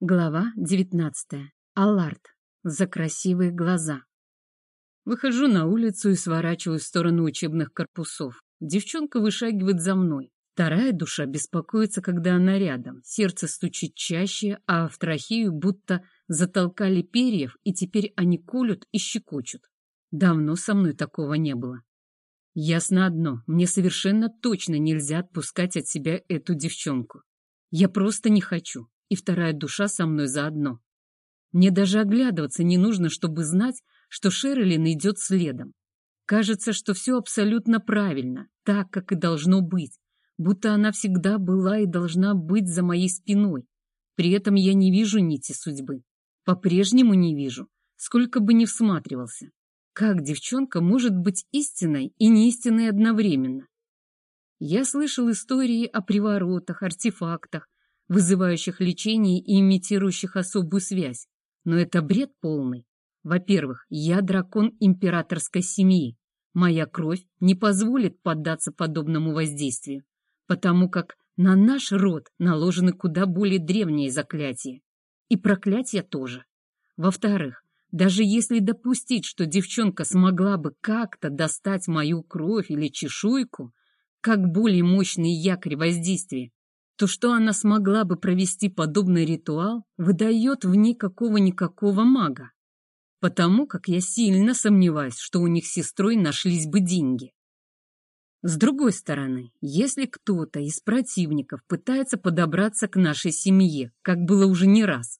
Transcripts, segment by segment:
Глава 19. Аллард. За красивые глаза. Выхожу на улицу и сворачиваю в сторону учебных корпусов. Девчонка вышагивает за мной. Вторая душа беспокоится, когда она рядом. Сердце стучит чаще, а в трахею будто затолкали перьев, и теперь они колют и щекочут. Давно со мной такого не было. Ясно одно, мне совершенно точно нельзя отпускать от себя эту девчонку. Я просто не хочу и вторая душа со мной заодно. Мне даже оглядываться не нужно, чтобы знать, что Шерлин идет следом. Кажется, что все абсолютно правильно, так, как и должно быть, будто она всегда была и должна быть за моей спиной. При этом я не вижу нити судьбы. По-прежнему не вижу, сколько бы ни всматривался. Как девчонка может быть истинной и неистинной одновременно? Я слышал истории о приворотах, артефактах, вызывающих лечение и имитирующих особую связь. Но это бред полный. Во-первых, я дракон императорской семьи. Моя кровь не позволит поддаться подобному воздействию, потому как на наш род наложены куда более древние заклятия. И проклятия тоже. Во-вторых, даже если допустить, что девчонка смогла бы как-то достать мою кровь или чешуйку, как более мощный якорь воздействия, то, что она смогла бы провести подобный ритуал, выдает в ней какого-никакого мага. Потому как я сильно сомневаюсь, что у них с сестрой нашлись бы деньги. С другой стороны, если кто-то из противников пытается подобраться к нашей семье, как было уже не раз,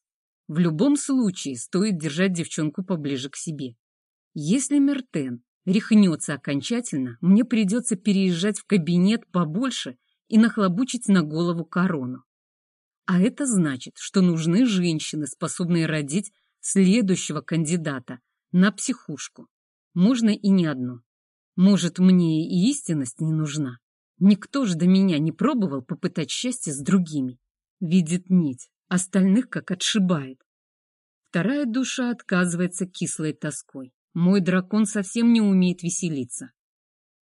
в любом случае стоит держать девчонку поближе к себе. Если Мертен рехнется окончательно, мне придется переезжать в кабинет побольше и нахлобучить на голову корону. А это значит, что нужны женщины, способные родить следующего кандидата на психушку. Можно и не одну. Может, мне и истинность не нужна. Никто же до меня не пробовал попытать счастье с другими. Видит нить, остальных как отшибает. Вторая душа отказывается кислой тоской. Мой дракон совсем не умеет веселиться.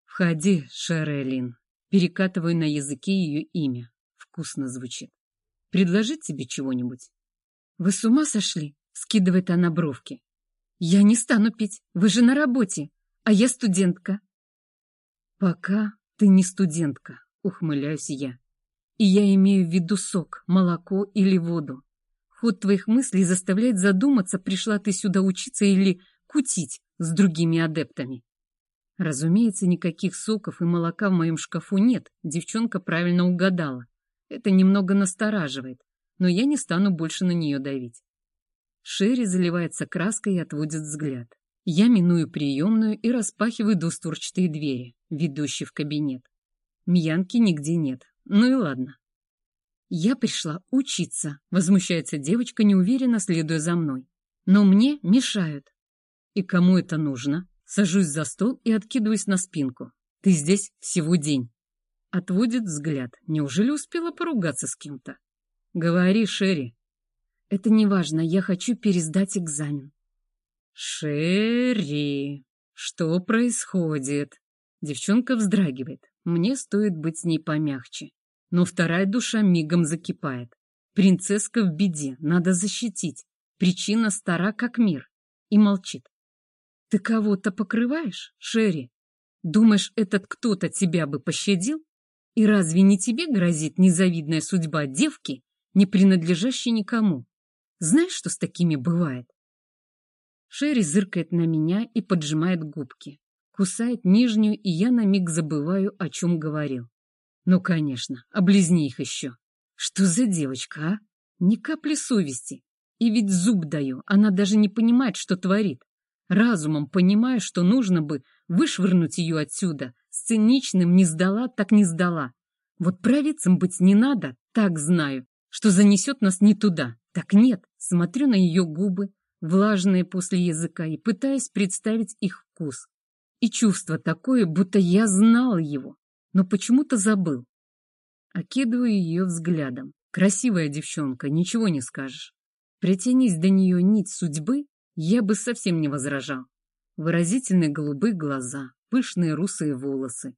Входи, Шерелин. Перекатываю на языке ее имя. Вкусно звучит. Предложить тебе чего-нибудь? Вы с ума сошли? Скидывает она бровки. Я не стану пить. Вы же на работе. А я студентка. Пока ты не студентка, ухмыляюсь я. И я имею в виду сок, молоко или воду. Ход твоих мыслей заставляет задуматься, пришла ты сюда учиться или кутить с другими адептами. Разумеется, никаких соков и молока в моем шкафу нет, девчонка правильно угадала. Это немного настораживает, но я не стану больше на нее давить. Шерри заливается краской и отводит взгляд. Я миную приемную и распахиваю двустворчатые двери, ведущие в кабинет. Мьянки нигде нет. Ну и ладно. Я пришла учиться, возмущается девочка, неуверенно следуя за мной. Но мне мешают. И кому это нужно? Сажусь за стол и откидываюсь на спинку. Ты здесь всего день. Отводит взгляд. Неужели успела поругаться с кем-то? Говори, Шерри. Это не важно, я хочу пересдать экзамен. Шерри, что происходит? Девчонка вздрагивает. Мне стоит быть с ней помягче. Но вторая душа мигом закипает. Принцесска в беде, надо защитить. Причина стара, как мир. И молчит. Ты кого-то покрываешь, Шерри? Думаешь, этот кто-то тебя бы пощадил? И разве не тебе грозит незавидная судьба девки, не принадлежащей никому? Знаешь, что с такими бывает? Шерри зыркает на меня и поджимает губки. Кусает нижнюю, и я на миг забываю, о чем говорил. Ну, конечно, облизни их еще. Что за девочка, а? Ни капли совести. И ведь зуб даю, она даже не понимает, что творит разумом понимая, что нужно бы вышвырнуть ее отсюда. С циничным не сдала, так не сдала. Вот провидцем быть не надо, так знаю, что занесет нас не туда. Так нет, смотрю на ее губы, влажные после языка, и пытаюсь представить их вкус. И чувство такое, будто я знал его, но почему-то забыл. Окидываю ее взглядом. Красивая девчонка, ничего не скажешь. Притянись до нее нить судьбы, я бы совсем не возражал. Выразительные голубые глаза, пышные русые волосы.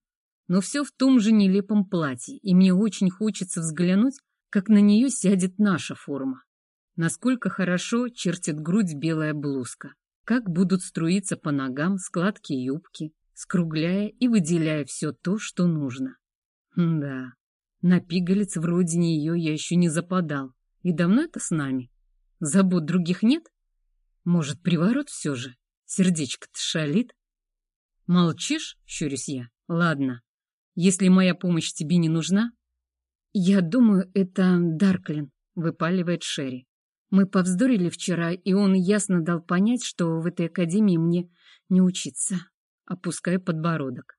Но все в том же нелепом платье, и мне очень хочется взглянуть, как на нее сядет наша форма. Насколько хорошо чертит грудь белая блузка. Как будут струиться по ногам складки юбки, скругляя и выделяя все то, что нужно. Да, на пигалец вроде нее я еще не западал. И давно это с нами? Забот других нет? Может, приворот все же? Сердечко-то шалит? Молчишь, щурюсь я? Ладно. Если моя помощь тебе не нужна... Я думаю, это Дарклин, выпаливает Шерри. Мы повздорили вчера, и он ясно дал понять, что в этой академии мне не учиться. Опускаю подбородок.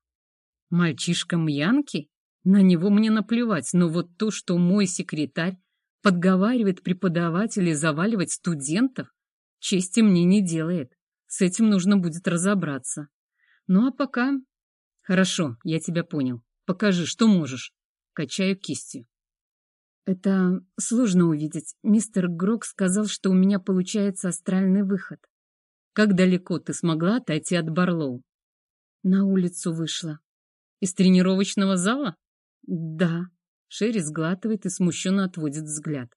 Мальчишка Мьянки? На него мне наплевать, но вот то, что мой секретарь подговаривает преподавателей заваливать студентов, чести мне не делает. С этим нужно будет разобраться. Ну а пока... Хорошо, я тебя понял. Покажи, что можешь. Качаю кистью. Это сложно увидеть. Мистер Грок сказал, что у меня получается астральный выход. Как далеко ты смогла отойти от Барлоу? На улицу вышла. Из тренировочного зала? Да. Шерри сглатывает и смущенно отводит взгляд.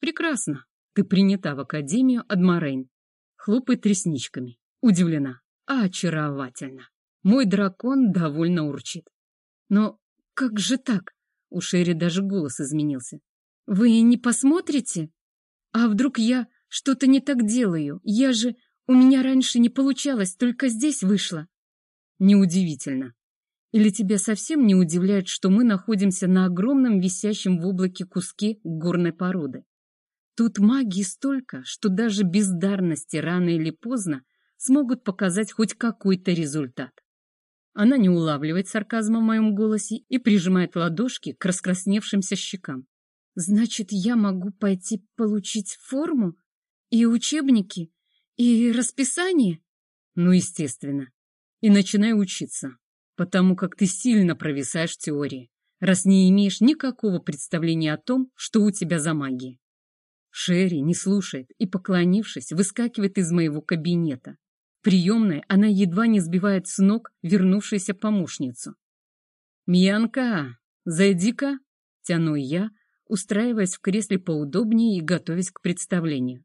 Прекрасно. Ты принята в Академию Адмарейн. Хлопает ресничками. Удивлена. Очаровательно. Мой дракон довольно урчит. Но как же так? У Шерри даже голос изменился. Вы не посмотрите? А вдруг я что-то не так делаю? Я же... У меня раньше не получалось, только здесь вышло. Неудивительно. Или тебя совсем не удивляет, что мы находимся на огромном висящем в облаке куске горной породы? Тут магии столько, что даже бездарности рано или поздно смогут показать хоть какой-то результат. Она не улавливает сарказма в моем голосе и прижимает ладошки к раскрасневшимся щекам. Значит, я могу пойти получить форму и учебники, и расписание? Ну, естественно. И начинай учиться потому как ты сильно провисаешь в теории, раз не имеешь никакого представления о том, что у тебя за магия. Шерри не слушает и, поклонившись, выскакивает из моего кабинета. Приемная она едва не сбивает с ног вернувшуюся помощницу. «Мьянка, зайди-ка!» — тяну я, устраиваясь в кресле поудобнее и готовясь к представлению.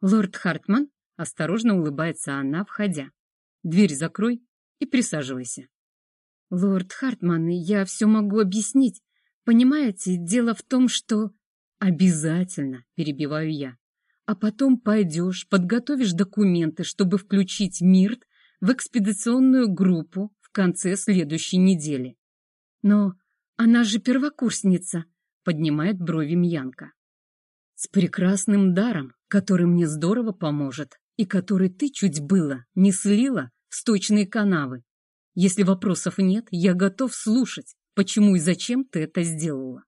«Лорд Хартман?» — осторожно улыбается она, входя. «Дверь закрой и присаживайся». «Лорд Хартман, я все могу объяснить. Понимаете, дело в том, что...» «Обязательно», — перебиваю я. «А потом пойдешь, подготовишь документы, чтобы включить Мирт в экспедиционную группу в конце следующей недели». «Но она же первокурсница», — поднимает брови Мьянка. «С прекрасным даром, который мне здорово поможет, и который ты чуть было не слила в сточные канавы. Если вопросов нет, я готов слушать, почему и зачем ты это сделала.